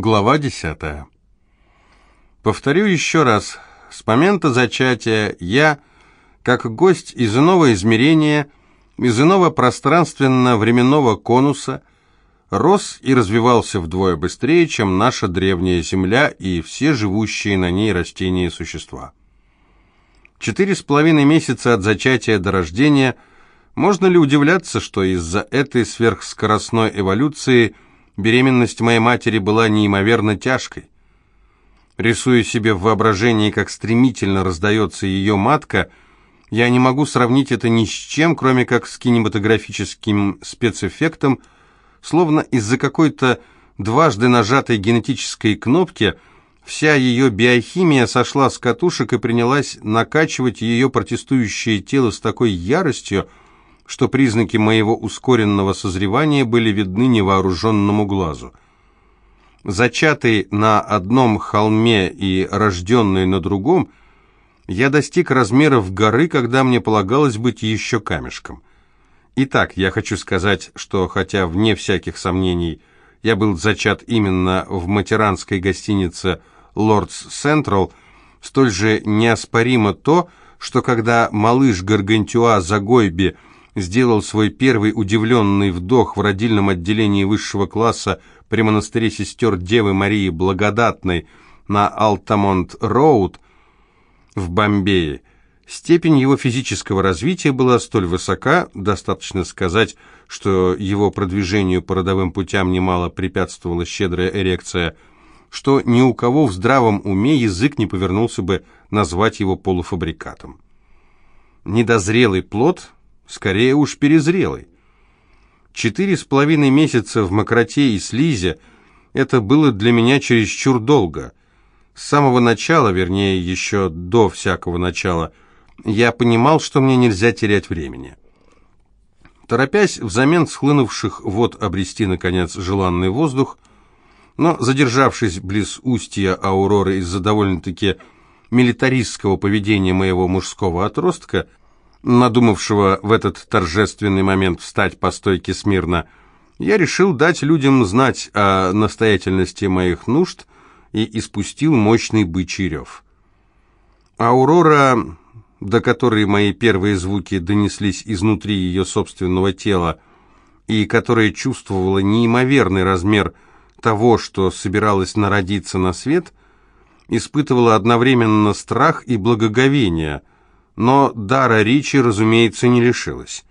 Глава 10. Повторю еще раз. С момента зачатия я, как гость из иного измерения, из иного пространственно-временного конуса, рос и развивался вдвое быстрее, чем наша древняя Земля и все живущие на ней растения и существа. Четыре с половиной месяца от зачатия до рождения можно ли удивляться, что из-за этой сверхскоростной эволюции – Беременность моей матери была неимоверно тяжкой. Рисуя себе в воображении, как стремительно раздается ее матка, я не могу сравнить это ни с чем, кроме как с кинематографическим спецэффектом, словно из-за какой-то дважды нажатой генетической кнопки вся ее биохимия сошла с катушек и принялась накачивать ее протестующее тело с такой яростью, что признаки моего ускоренного созревания были видны невооруженному глазу. Зачатый на одном холме и рожденный на другом, я достиг размеров горы, когда мне полагалось быть еще камешком. Итак, я хочу сказать, что хотя вне всяких сомнений я был зачат именно в матеранской гостинице «Лордс Централ», столь же неоспоримо то, что когда малыш Гаргантюа Загойби – сделал свой первый удивленный вдох в родильном отделении высшего класса при монастыре сестер Девы Марии Благодатной на Алтамонт-Роуд в Бомбее. Степень его физического развития была столь высока, достаточно сказать, что его продвижению по родовым путям немало препятствовала щедрая эрекция, что ни у кого в здравом уме язык не повернулся бы назвать его полуфабрикатом. Недозрелый плод скорее уж перезрелый. Четыре с половиной месяца в мокроте и слизи – это было для меня чересчур долго. С самого начала, вернее, еще до всякого начала, я понимал, что мне нельзя терять времени. Торопясь взамен схлынувших вод обрести, наконец, желанный воздух, но задержавшись близ устья Ауроры из-за довольно-таки милитаристского поведения моего мужского отростка – надумавшего в этот торжественный момент встать по стойке смирно, я решил дать людям знать о настоятельности моих нужд и испустил мощный бычий рев. Аурора, до которой мои первые звуки донеслись изнутри ее собственного тела, и которая чувствовала неимоверный размер того, что собиралась народиться на свет, испытывала одновременно страх и благоговение – но дара Ричи, разумеется, не лишилась.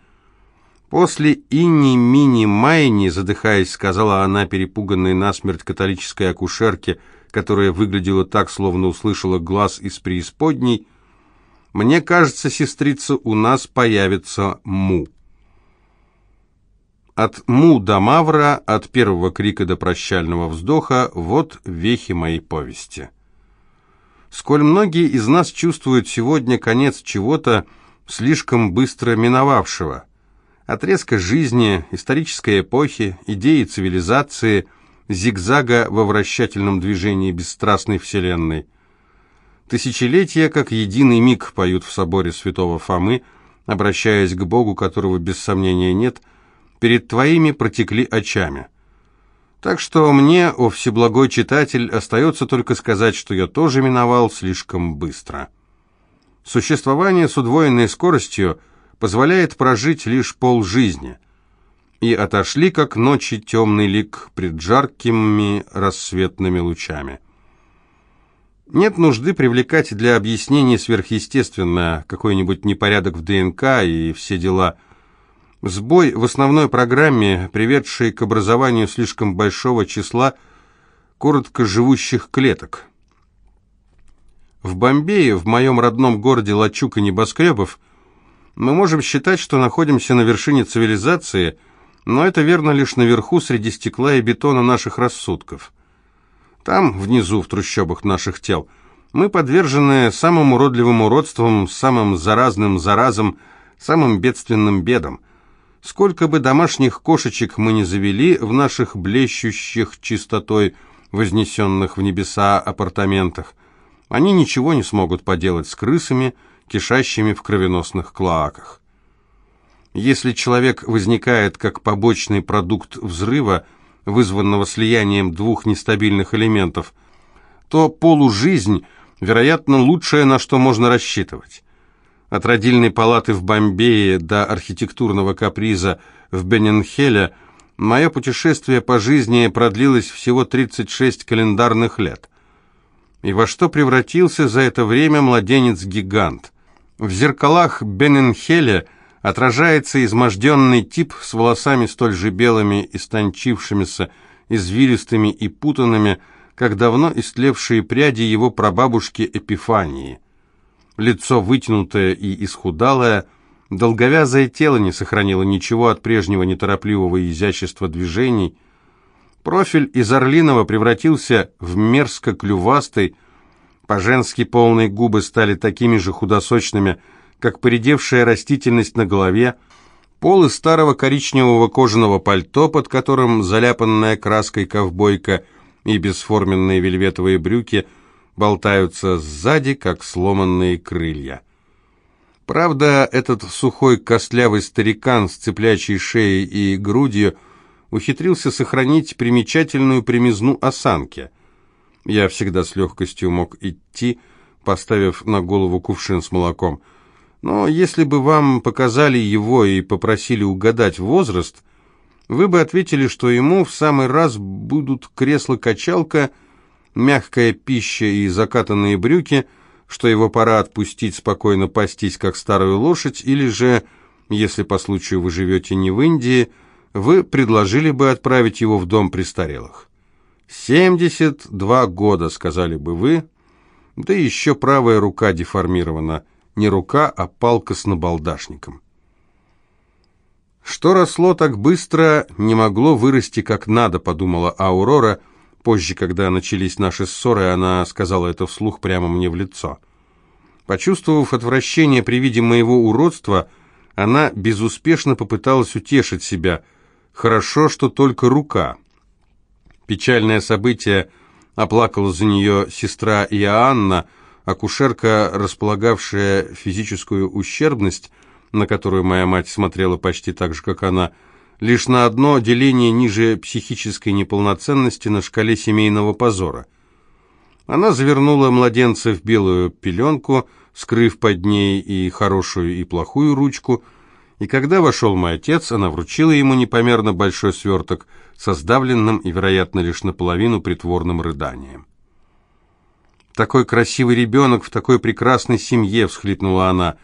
После «Инни-мини-майни», задыхаясь, сказала она перепуганной насмерть католической акушерке, которая выглядела так, словно услышала глаз из преисподней, «Мне кажется, сестрица, у нас появится Му». От Му до Мавра, от первого крика до прощального вздоха, вот вехи моей повести сколь многие из нас чувствуют сегодня конец чего-то слишком быстро миновавшего. Отрезка жизни, исторической эпохи, идеи цивилизации, зигзага во вращательном движении бесстрастной вселенной. Тысячелетия, как единый миг, поют в соборе святого Фомы, обращаясь к Богу, которого без сомнения нет, перед твоими протекли очами – так что мне, о всеблагой читатель, остается только сказать, что я тоже миновал слишком быстро. Существование с удвоенной скоростью позволяет прожить лишь полжизни. И отошли, как ночи, темный лик пред жаркими рассветными лучами. Нет нужды привлекать для объяснений сверхъестественное какой-нибудь непорядок в ДНК и все дела – Сбой в основной программе, приведший к образованию слишком большого числа коротко живущих клеток. В Бомбее, в моем родном городе Лачука небоскребов, мы можем считать, что находимся на вершине цивилизации, но это верно лишь наверху среди стекла и бетона наших рассудков. Там, внизу, в трущобах наших тел, мы подвержены самым уродливым уродствам, самым заразным заразам, самым бедственным бедам. Сколько бы домашних кошечек мы не завели в наших блещущих чистотой, вознесенных в небеса апартаментах, они ничего не смогут поделать с крысами, кишащими в кровеносных клоаках. Если человек возникает как побочный продукт взрыва, вызванного слиянием двух нестабильных элементов, то полужизнь, вероятно, лучшее, на что можно рассчитывать. От родильной палаты в Бомбее до архитектурного каприза в Бененхеле мое путешествие по жизни продлилось всего 36 календарных лет. И во что превратился за это время младенец-гигант? В зеркалах Бененхеля отражается изможденный тип с волосами столь же белыми, истончившимися, извилистыми и путанными, как давно истлевшие пряди его прабабушки Эпифании. Лицо вытянутое и исхудалое, долговязое тело не сохранило ничего от прежнего неторопливого изящества движений. Профиль из орлиного превратился в мерзко-клювастый, по-женски полные губы стали такими же худосочными, как поредевшая растительность на голове, полы старого коричневого кожаного пальто, под которым заляпанная краской ковбойка и бесформенные вельветовые брюки болтаются сзади, как сломанные крылья. Правда, этот сухой костлявый старикан с цеплячей шеей и грудью ухитрился сохранить примечательную примизну осанки. Я всегда с легкостью мог идти, поставив на голову кувшин с молоком. Но если бы вам показали его и попросили угадать возраст, вы бы ответили, что ему в самый раз будут кресло-качалка – мягкая пища и закатанные брюки, что его пора отпустить спокойно пастись, как старую лошадь, или же, если по случаю вы живете не в Индии, вы предложили бы отправить его в дом престарелых. «Семьдесят два года», — сказали бы вы, да еще правая рука деформирована, не рука, а палка с набалдашником. Что росло так быстро, не могло вырасти как надо, подумала Аурора, — Позже, когда начались наши ссоры, она сказала это вслух прямо мне в лицо. Почувствовав отвращение при виде моего уродства, она безуспешно попыталась утешить себя. Хорошо, что только рука. Печальное событие оплакала за нее сестра Иоанна, акушерка, располагавшая физическую ущербность, на которую моя мать смотрела почти так же, как она, — лишь на одно деление ниже психической неполноценности на шкале семейного позора. Она завернула младенца в белую пеленку, скрыв под ней и хорошую, и плохую ручку, и когда вошел мой отец, она вручила ему непомерно большой сверток со сдавленным и, вероятно, лишь наполовину притворным рыданием. «Такой красивый ребенок в такой прекрасной семье!» — всхлипнула она.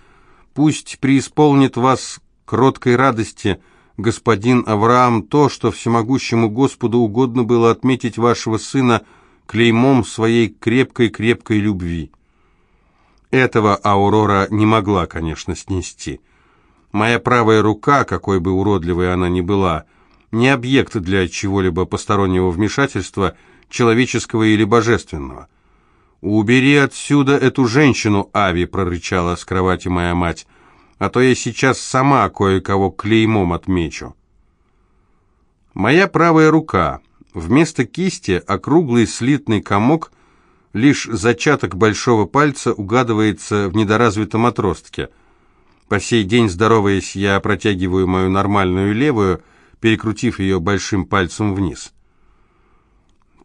«Пусть преисполнит вас кроткой радости!» Господин Авраам, то, что всемогущему Господу угодно было отметить вашего сына клеймом своей крепкой-крепкой любви. Этого Аурора не могла, конечно, снести. Моя правая рука, какой бы уродливой она ни была, не объект для чего-либо постороннего вмешательства, человеческого или божественного. «Убери отсюда эту женщину, Ави!» — прорычала с кровати моя мать а то я сейчас сама кое-кого клеймом отмечу. Моя правая рука. Вместо кисти округлый слитный комок, лишь зачаток большого пальца угадывается в недоразвитом отростке. По сей день, здороваясь, я протягиваю мою нормальную левую, перекрутив ее большим пальцем вниз.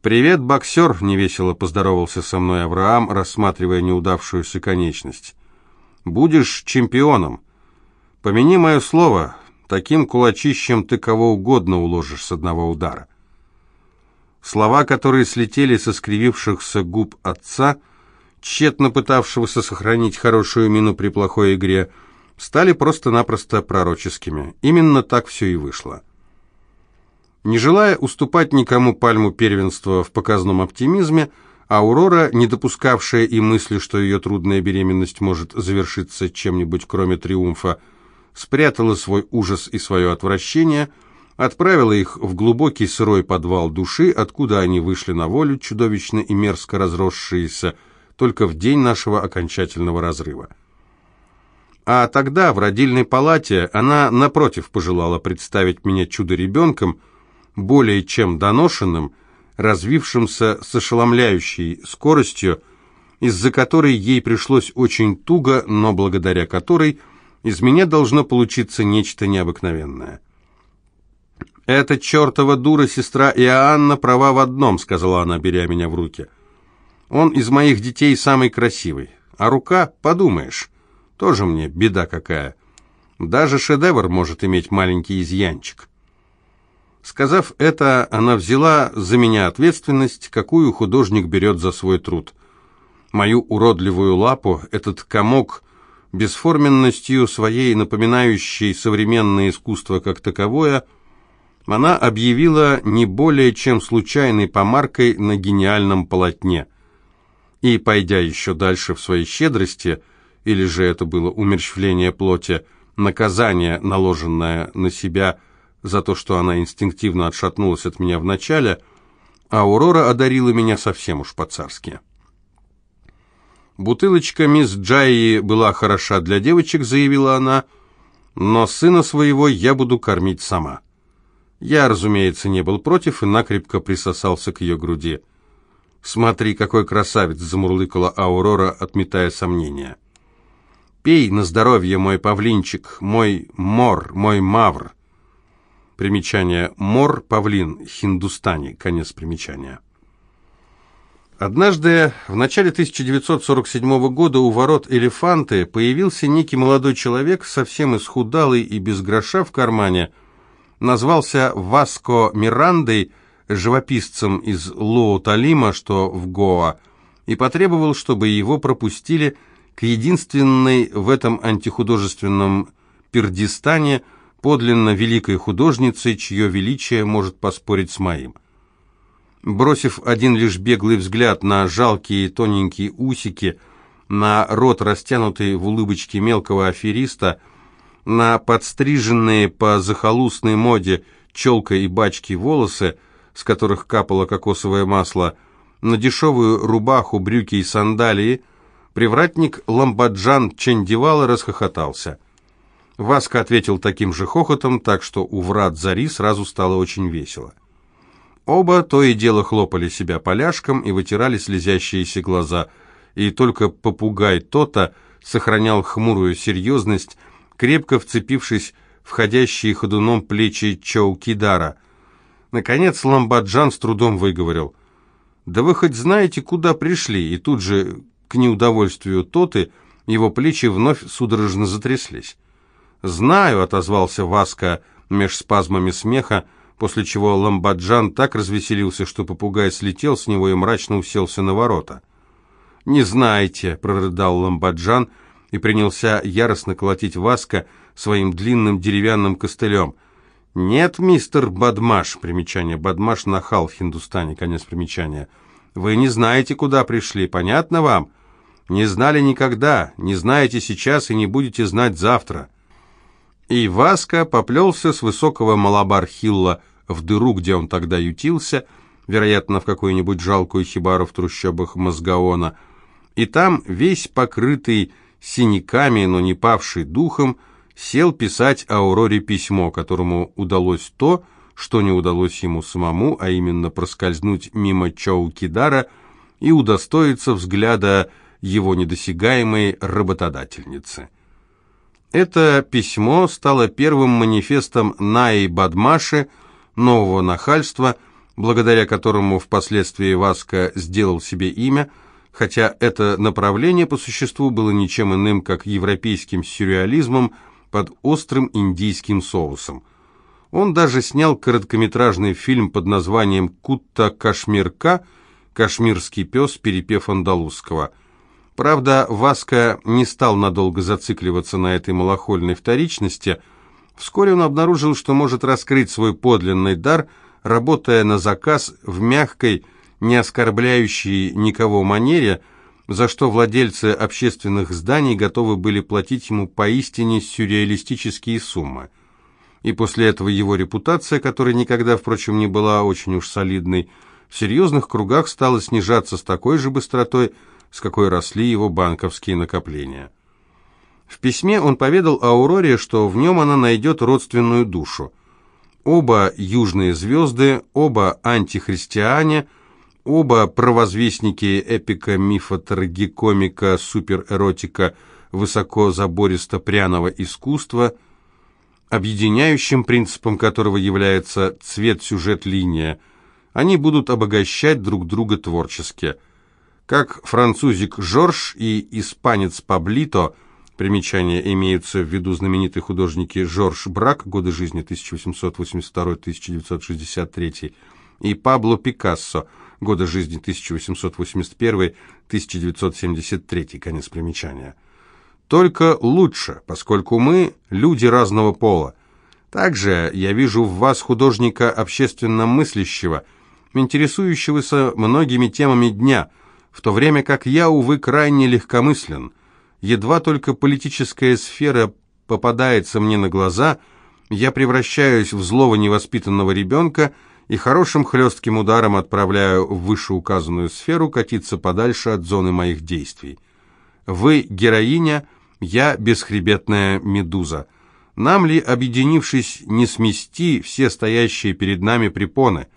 «Привет, боксер!» — невесело поздоровался со мной Авраам, рассматривая неудавшуюся конечность. «Будешь чемпионом. Помяни мое слово, таким кулачищем ты кого угодно уложишь с одного удара. Слова, которые слетели со скривившихся губ отца, тщетно пытавшегося сохранить хорошую мину при плохой игре, стали просто-напросто пророческими. Именно так все и вышло. Не желая уступать никому пальму первенства в показном оптимизме, Аурора, не допускавшая и мысли, что ее трудная беременность может завершиться чем-нибудь кроме триумфа, спрятала свой ужас и свое отвращение, отправила их в глубокий сырой подвал души, откуда они вышли на волю, чудовищно и мерзко разросшиеся, только в день нашего окончательного разрыва. А тогда в родильной палате она, напротив, пожелала представить меня чудо-ребенком, более чем доношенным, развившимся с ошеломляющей скоростью, из-за которой ей пришлось очень туго, но благодаря которой – из меня должно получиться нечто необыкновенное. «Эта чертова дура сестра Иоанна права в одном», — сказала она, беря меня в руки. «Он из моих детей самый красивый. А рука, подумаешь, тоже мне беда какая. Даже шедевр может иметь маленький изъянчик». Сказав это, она взяла за меня ответственность, какую художник берет за свой труд. Мою уродливую лапу этот комок бесформенностью своей, напоминающей современное искусство как таковое, она объявила не более чем случайной помаркой на гениальном полотне. И, пойдя еще дальше в своей щедрости, или же это было умерщвление плоти, наказание, наложенное на себя за то, что она инстинктивно отшатнулась от меня вначале, Аурора одарила меня совсем уж по-царски. «Бутылочка мисс Джайи была хороша для девочек», — заявила она, «но сына своего я буду кормить сама». Я, разумеется, не был против и накрепко присосался к ее груди. «Смотри, какой красавец!» — замурлыкала Аурора, отметая сомнения. «Пей на здоровье, мой павлинчик, мой мор, мой мавр». Примечание «мор», «павлин», «хиндустани», конец примечания. Однажды, в начале 1947 года, у ворот «Элефанты» появился некий молодой человек, совсем исхудалый и без гроша в кармане, назвался Васко Мирандой, живописцем из Лоу-Талима, что в Гоа, и потребовал, чтобы его пропустили к единственной в этом антихудожественном Пердистане подлинно великой художнице, чье величие может поспорить с моим. Бросив один лишь беглый взгляд на жалкие тоненькие усики, на рот, растянутый в улыбочке мелкого афериста, на подстриженные по захолустной моде челкой и бачки волосы, с которых капало кокосовое масло, на дешевую рубаху, брюки и сандалии, привратник Ламбаджан Чендивала расхохотался. Васка ответил таким же хохотом, так что у врат Зари сразу стало очень весело. Оба то и дело хлопали себя поляшком и вытирали слезящиеся глаза, и только попугай Тота сохранял хмурую серьезность, крепко вцепившись в ходящие ходуном плечи Чоукидара. Наконец Ламбаджан с трудом выговорил. «Да вы хоть знаете, куда пришли?» И тут же, к неудовольствию Тоты, его плечи вновь судорожно затряслись. «Знаю», — отозвался Васка меж спазмами смеха, — после чего Ламбаджан так развеселился, что попугай слетел с него и мрачно уселся на ворота. «Не знаете», — прорыдал Ламбаджан и принялся яростно колотить Васка своим длинным деревянным костылем. «Нет, мистер Бадмаш», примечание «Бадмаш» нахал в Хиндустане, конец примечания. «Вы не знаете, куда пришли, понятно вам? Не знали никогда, не знаете сейчас и не будете знать завтра». И Васка поплелся с высокого Малабар-Хилла в дыру, где он тогда ютился, вероятно, в какую-нибудь жалкую хибару в трущобах Мозгаона, и там, весь покрытый синяками, но не павший духом, сел писать Ауроре письмо, которому удалось то, что не удалось ему самому, а именно проскользнуть мимо Чоукидара и удостоиться взгляда его недосягаемой работодательницы. Это письмо стало первым манифестом Наи Бадмаши, нового нахальства, благодаря которому впоследствии Васка сделал себе имя, хотя это направление по существу было ничем иным, как европейским сюрреализмом под острым индийским соусом. Он даже снял короткометражный фильм под названием «Кутта Кашмирка» «Кашмирский пес, перепев андалузского». Правда, Васка не стал надолго зацикливаться на этой малохольной вторичности. Вскоре он обнаружил, что может раскрыть свой подлинный дар, работая на заказ в мягкой, не оскорбляющей никого манере, за что владельцы общественных зданий готовы были платить ему поистине сюрреалистические суммы. И после этого его репутация, которая никогда, впрочем, не была очень уж солидной, в серьезных кругах стала снижаться с такой же быстротой, с какой росли его банковские накопления. В письме он поведал Ауроре, что в нем она найдет родственную душу. Оба южные звезды, оба антихристиане, оба провозвестники эпика, мифа, трагикомика, суперэротика, высоко забористо пряного искусства. объединяющим принципом которого является цвет-сюжет-линия. Они будут обогащать друг друга творчески. Как французик Жорж и испанец Паблито, примечания имеются в виду знаменитые художники Жорж Брак, годы жизни 1882-1963, и Пабло Пикассо, годы жизни 1881-1973, конец примечания только лучше, поскольку мы люди разного пола. Также я вижу в вас художника общественно мыслящего, интересующегося многими темами дня, в то время как я, увы, крайне легкомыслен. Едва только политическая сфера попадается мне на глаза, я превращаюсь в злого невоспитанного ребенка и хорошим хлестким ударом отправляю в вышеуказанную сферу катиться подальше от зоны моих действий. Вы героиня – я бесхребетная медуза. Нам ли, объединившись, не смести все стоящие перед нами препоны?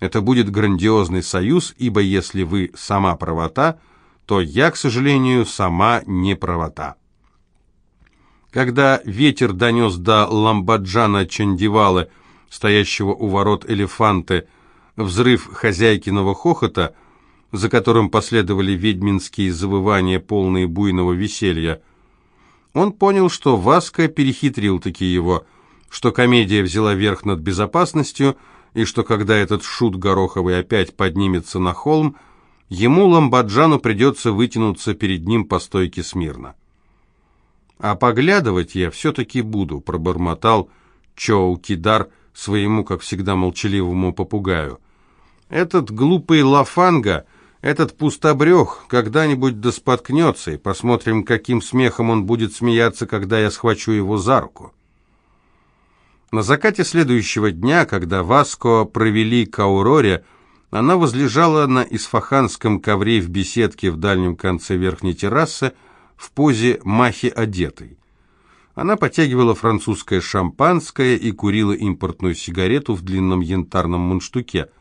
Это будет грандиозный союз, ибо если вы сама правота, то я, к сожалению, сама не правота. Когда ветер донес до Ламбаджана Чандивалы, стоящего у ворот элефанты, взрыв хозяйкиного хохота, за которым последовали ведьминские завывания, полные буйного веселья, он понял, что Васка перехитрил-таки его, что комедия взяла верх над безопасностью, и что когда этот шут Гороховый опять поднимется на холм, ему, Ламбаджану, придется вытянуться перед ним по стойке смирно. «А поглядывать я все-таки буду», — пробормотал Чоу Кидар своему, как всегда, молчаливому попугаю. «Этот глупый Лафанга...» Этот пустобрех когда-нибудь да споткнется, и посмотрим, каким смехом он будет смеяться, когда я схвачу его за руку. На закате следующего дня, когда Васко провели к Ауроре, она возлежала на исфаханском ковре в беседке в дальнем конце верхней террасы в позе махи одетой. Она потягивала французское шампанское и курила импортную сигарету в длинном янтарном мундштуке –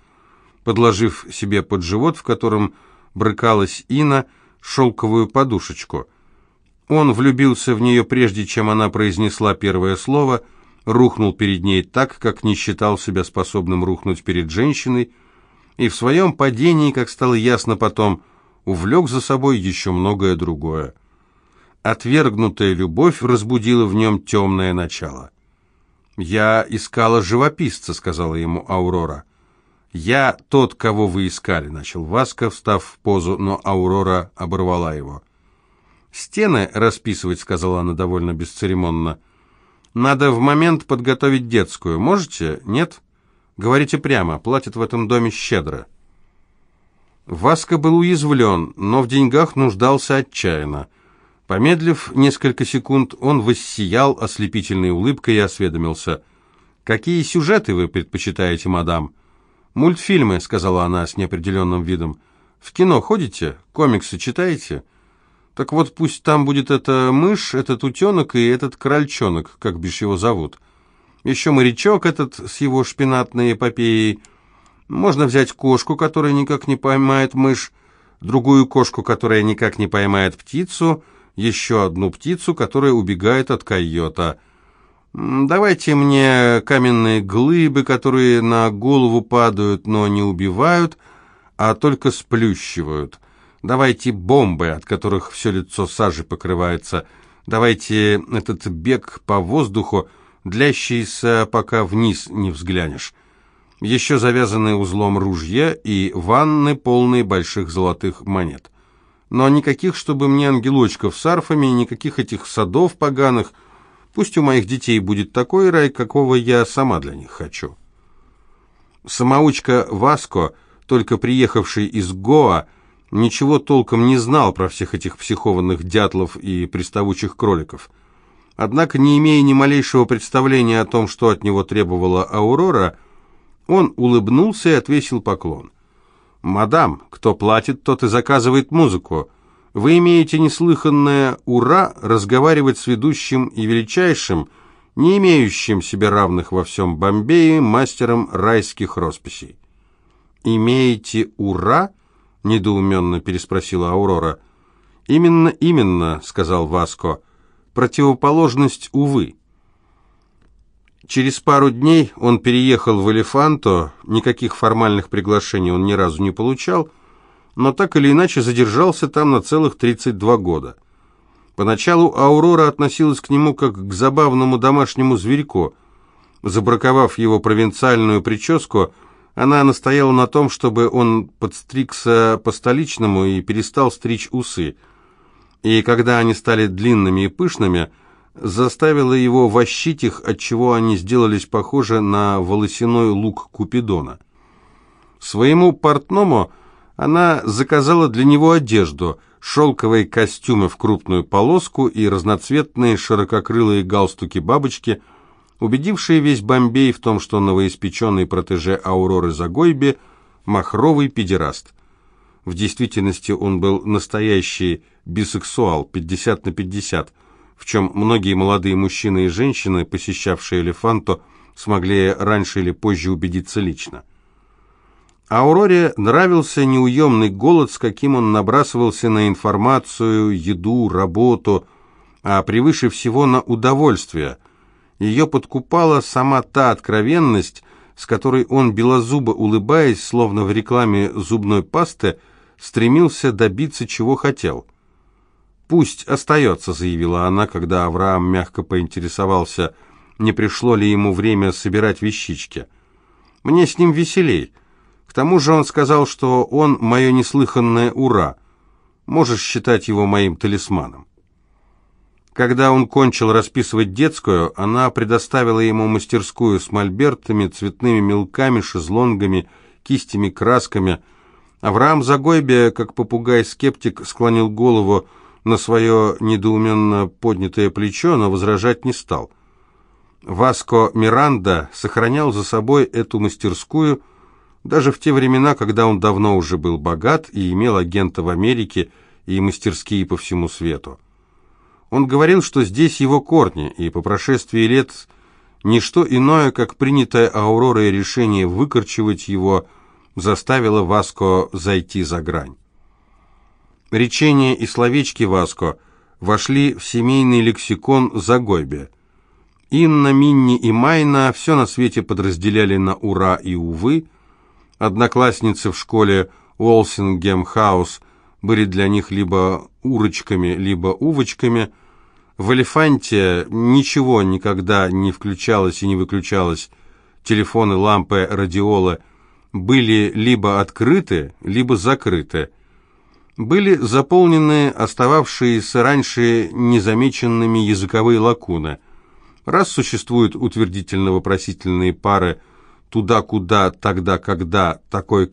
подложив себе под живот, в котором брыкалась Ина, шелковую подушечку. Он влюбился в нее прежде, чем она произнесла первое слово, рухнул перед ней так, как не считал себя способным рухнуть перед женщиной, и в своем падении, как стало ясно потом, увлек за собой еще многое другое. Отвергнутая любовь разбудила в нем темное начало. «Я искала живописца», — сказала ему Аурора. «Я тот, кого вы искали», — начал Васка, встав в позу, но Аурора оборвала его. «Стены расписывать», — сказала она довольно бесцеремонно. «Надо в момент подготовить детскую. Можете? Нет? Говорите прямо, платят в этом доме щедро». Васка был уязвлен, но в деньгах нуждался отчаянно. Помедлив несколько секунд, он воссиял ослепительной улыбкой и осведомился. «Какие сюжеты вы предпочитаете, мадам?» «Мультфильмы», — сказала она с неопределенным видом. «В кино ходите? Комиксы читаете?» «Так вот пусть там будет эта мышь, этот утенок и этот крольчонок, как бишь его зовут. Еще морячок этот с его шпинатной эпопеей. Можно взять кошку, которая никак не поймает мышь, другую кошку, которая никак не поймает птицу, еще одну птицу, которая убегает от койота». Давайте мне каменные глыбы, которые на голову падают, но не убивают, а только сплющивают. Давайте бомбы, от которых все лицо сажей покрывается. Давайте этот бег по воздуху, длящийся, пока вниз не взглянешь. Еще завязанные узлом ружья и ванны, полные больших золотых монет. Но никаких, чтобы мне ангелочков с арфами, никаких этих садов поганых – Пусть у моих детей будет такой рай, какого я сама для них хочу. Самоучка Васко, только приехавший из Гоа, ничего толком не знал про всех этих психованных дятлов и приставучих кроликов. Однако, не имея ни малейшего представления о том, что от него требовала Аурора, он улыбнулся и отвесил поклон. «Мадам, кто платит, тот и заказывает музыку. Вы имеете неслыханное «ура» разговаривать с ведущим и величайшим, не имеющим себе равных во всем Бомбее, мастером райских росписей. «Имеете «ура»?» — недоуменно переспросила Аурора. «Именно, именно», — сказал Васко. «Противоположность, увы». Через пару дней он переехал в Элефанто, никаких формальных приглашений он ни разу не получал, но так или иначе задержался там на целых 32 года. Поначалу Аурора относилась к нему как к забавному домашнему зверьку. Забраковав его провинциальную прическу, она настояла на том, чтобы он подстригся по-столичному и перестал стричь усы. И когда они стали длинными и пышными, заставила его вощить их, отчего они сделались похожи на волосяной лук Купидона. Своему портному она заказала для него одежду, шелковые костюмы в крупную полоску и разноцветные ширококрылые галстуки-бабочки, убедившие весь Бомбей в том, что новоиспеченный протеже Ауроры Загойбе – махровый педераст. В действительности он был настоящий бисексуал, 50 на 50, в чем многие молодые мужчины и женщины, посещавшие Элефанто, смогли раньше или позже убедиться лично. Ауроре нравился неуемный голод, с каким он набрасывался на информацию, еду, работу, а превыше всего на удовольствие. Ее подкупала сама та откровенность, с которой он, белозубо улыбаясь, словно в рекламе зубной пасты, стремился добиться, чего хотел. «Пусть остается», — заявила она, когда Авраам мягко поинтересовался, не пришло ли ему время собирать вещички. «Мне с ним веселей». К тому же он сказал, что он мое неслыханное «ура». Можешь считать его моим талисманом. Когда он кончил расписывать детскую, она предоставила ему мастерскую с мольбертами, цветными мелками, шезлонгами, кистями, красками. Авраам Загойбе, как попугай-скептик, склонил голову на свое недоуменно поднятое плечо, но возражать не стал. Васко Миранда сохранял за собой эту мастерскую – даже в те времена, когда он давно уже был богат и имел агента в Америке и мастерские по всему свету. Он говорил, что здесь его корни, и по прошествии лет ничто иное, как принятое Ауророй решение выкорчевать его, заставило Васко зайти за грань. Речения и словечки Васко вошли в семейный лексикон Загойбе. Ина, Минни и Майна все на свете подразделяли на «ура» и «увы», Одноклассницы в школе Уолсингем-хаус были для них либо урочками, либо увочками. В «Элефанте» ничего никогда не включалось и не выключалось. Телефоны, лампы, радиолы были либо открыты, либо закрыты. Были заполнены остававшиеся раньше незамеченными языковые лакуны. Раз существуют утвердительно-вопросительные пары – туда, куда, тогда, когда, такой,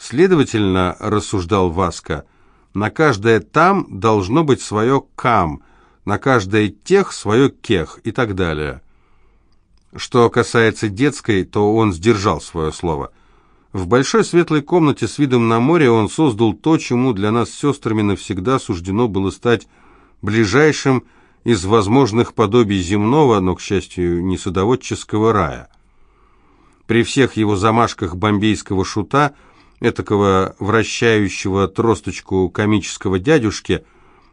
следовательно, рассуждал Васка, на каждое «там» должно быть свое «кам», на каждое «тех» свое «кех» и так далее. Что касается детской, то он сдержал свое слово. В большой светлой комнате с видом на море он создал то, чему для нас с сестрами навсегда суждено было стать ближайшим из возможных подобий земного, но, к счастью, не садоводческого рая. При всех его замашках бомбейского шута, этакого вращающего тросточку комического дядюшки,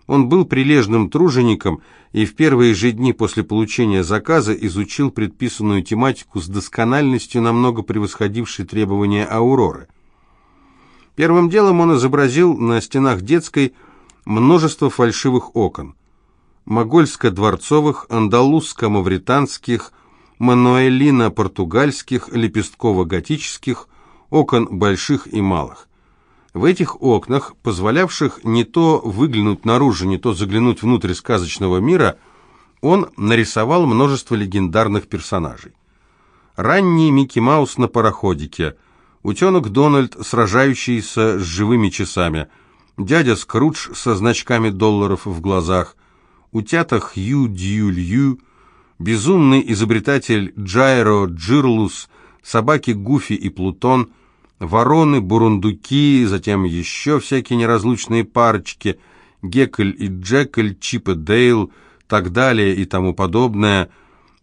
он был прилежным тружеником и в первые же дни после получения заказа изучил предписанную тематику с доскональностью, намного превосходившей требования Ауроры. Первым делом он изобразил на стенах детской множество фальшивых окон могольско-дворцовых, андалузско-мавританских, мануэлино-португальских, лепестково-готических, окон больших и малых. В этих окнах, позволявших не то выглянуть наружу, не то заглянуть внутрь сказочного мира, он нарисовал множество легендарных персонажей. Ранний Микки Маус на пароходике, утенок Дональд, сражающийся с живыми часами, дядя Скрудж со значками долларов в глазах – утята Хью Дью безумный изобретатель Джайро Джирлус, собаки Гуфи и Плутон, вороны, бурундуки, затем еще всякие неразлучные парочки, Геккель и Джекель, Чип и Дейл, так далее и тому подобное.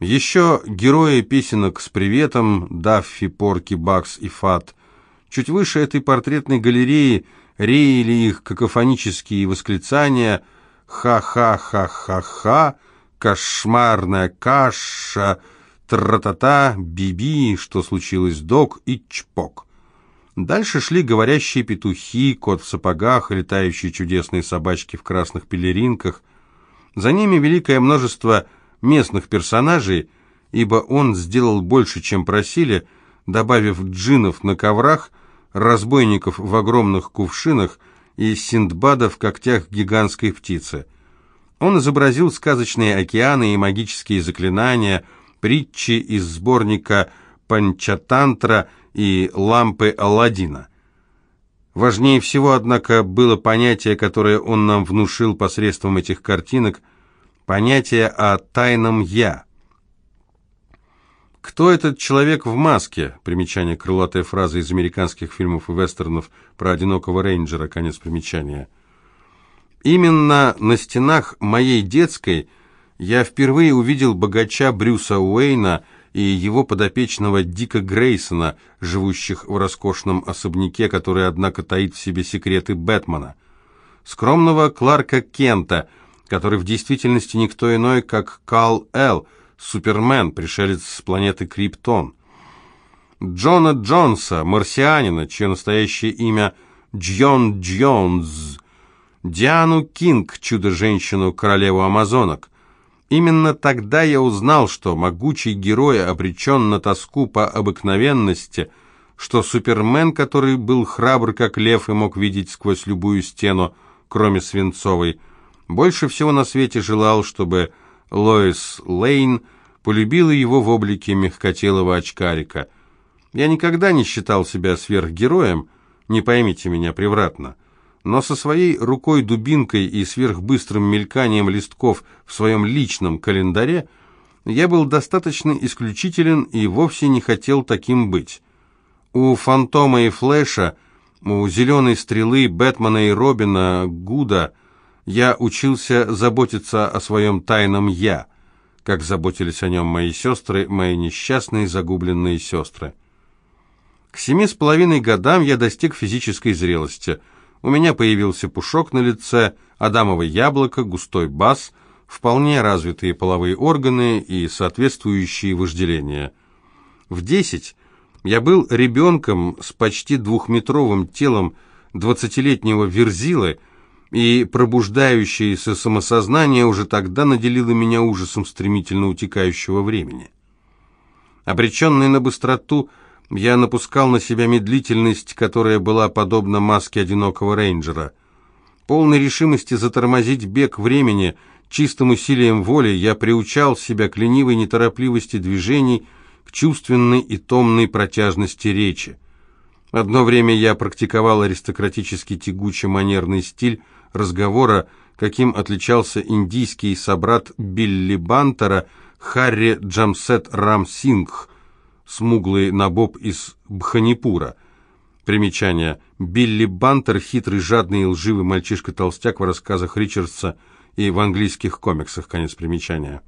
Еще герои песенок с приветом, Даффи, Порки, Бакс и Фат. Чуть выше этой портретной галереи реяли их какофонические восклицания – Ха-ха-ха-ха-ха, кошмарная каша, тра-та-та, биби, что случилось, док и чпок. Дальше шли говорящие петухи, кот в сапогах, летающие чудесные собачки в красных пелеринках. За ними великое множество местных персонажей, ибо он сделал больше, чем просили, добавив джинов на коврах, разбойников в огромных кувшинах и Синдбада в когтях гигантской птицы. Он изобразил сказочные океаны и магические заклинания, притчи из сборника «Панчатантра» и лампы Алладина. Важнее всего, однако, было понятие, которое он нам внушил посредством этих картинок, понятие о тайном «я». «Кто этот человек в маске?» Примечание, крылатая фраза из американских фильмов и вестернов про одинокого рейнджера, конец примечания. Именно на стенах моей детской я впервые увидел богача Брюса Уэйна – и его подопечного Дика Грейсона, живущих в роскошном особняке, который, однако, таит в себе секреты Бэтмена. Скромного Кларка Кента, который в действительности никто иной, как Кал Эл, Супермен, пришелец с планеты Криптон. Джона Джонса, марсианина, чье настоящее имя Джон Джонс. Диану Кинг, чудо-женщину, королеву амазонок. Именно тогда я узнал, что могучий герой обречен на тоску по обыкновенности, что Супермен, который был храбр, как лев, и мог видеть сквозь любую стену, кроме свинцовой, больше всего на свете желал, чтобы Лоис Лейн полюбила его в облике мягкотелого очкарика. Я никогда не считал себя сверхгероем, не поймите меня превратно но со своей рукой-дубинкой и сверхбыстрым мельканием листков в своем личном календаре я был достаточно исключителен и вовсе не хотел таким быть. У Фантома и Флэша, у Зеленой Стрелы, Бэтмена и Робина, Гуда я учился заботиться о своем тайном «я», как заботились о нем мои сестры, мои несчастные загубленные сестры. К семи с половиной годам я достиг физической зрелости – у меня появился пушок на лице, адамово яблоко, густой бас, вполне развитые половые органы и соответствующие вожделения. В десять я был ребенком с почти двухметровым телом двадцатилетнего верзилы, и пробуждающееся самосознание уже тогда наделило меня ужасом стремительно утекающего времени. Обреченный на быстроту, я напускал на себя медлительность, которая была подобна маске одинокого рейнджера. Полной решимости затормозить бег времени, чистым усилием воли я приучал себя к ленивой неторопливости движений, к чувственной и томной протяжности речи. Одно время я практиковал аристократический тягуче-манерный стиль разговора, каким отличался индийский собрат Билли Бантера Харри Джамсет Рам Сингх, смуглый набоб из Бханипура. Примечание. Билли Бантер, хитрый, жадный и лживый мальчишка-толстяк в рассказах Ричардса и в английских комиксах. Конец примечания.